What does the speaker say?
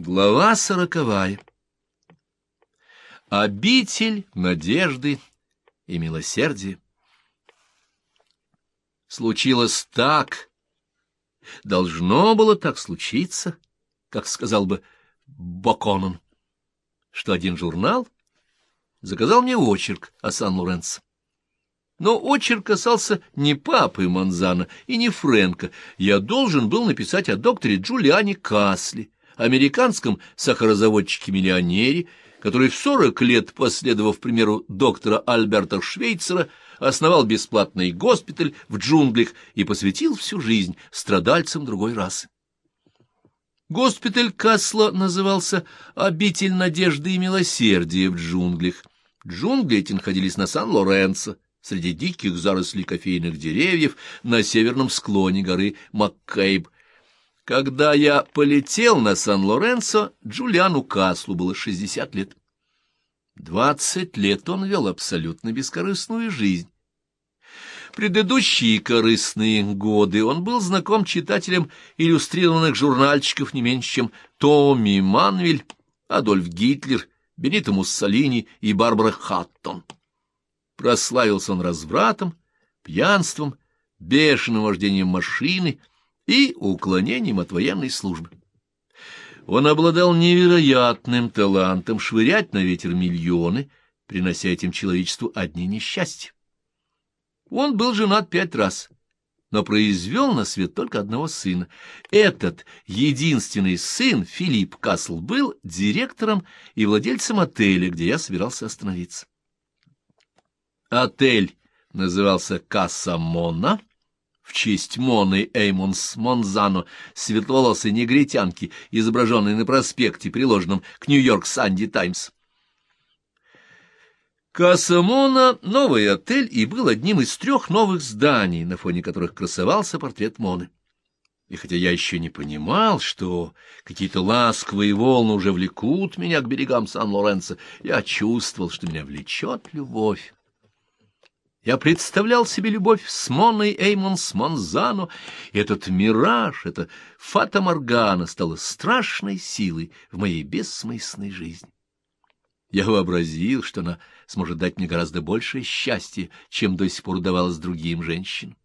Глава сороковая. Обитель надежды и милосердия. Случилось так, должно было так случиться, как сказал бы Баконон, что один журнал заказал мне очерк о Сан-Лоренцо. Но очерк касался не папы Манзана и не Фрэнка. Я должен был написать о докторе Джулиане Касли, американском сахарозаводчике-миллионере, который в сорок лет, последовав примеру доктора Альберта Швейцера, основал бесплатный госпиталь в джунглях и посвятил всю жизнь страдальцам другой расы. Госпиталь Касла назывался «Обитель надежды и милосердия в джунглях». Джунгли эти находились на Сан-Лоренцо, среди диких зарослей кофейных деревьев на северном склоне горы Маккейб, когда я полетел на Сан-Лоренцо, Джулиану Каслу было шестьдесят лет. Двадцать лет он вел абсолютно бескорыстную жизнь. Предыдущие корыстные годы он был знаком читателям иллюстрированных журнальчиков не меньше, чем Томми Манвель, Адольф Гитлер, Бенито Муссолини и Барбара Хаттон. Прославился он развратом, пьянством, бешеным вождением машины — и уклонением от военной службы. Он обладал невероятным талантом швырять на ветер миллионы, принося этим человечеству одни несчастья. Он был женат пять раз, но произвел на свет только одного сына. Этот единственный сын, Филипп Касл, был директором и владельцем отеля, где я собирался остановиться. Отель назывался «Касса Мона», в честь Моны Эймонс Монзано, светловолосой негритянки, изображенной на проспекте, приложенном к Нью-Йорк Санди Таймс. Касса Мона — новый отель и был одним из трех новых зданий, на фоне которых красовался портрет Моны. И хотя я еще не понимал, что какие-то ласковые волны уже влекут меня к берегам Сан-Лоренцо, я чувствовал, что меня влечет любовь. Я представлял себе любовь с Моной Эймонс Монзано, и этот мираж, эта фата-моргана стала страшной силой в моей бессмысленной жизни. Я вообразил, что она сможет дать мне гораздо большее счастье, чем до сих пор давалось другим женщинам.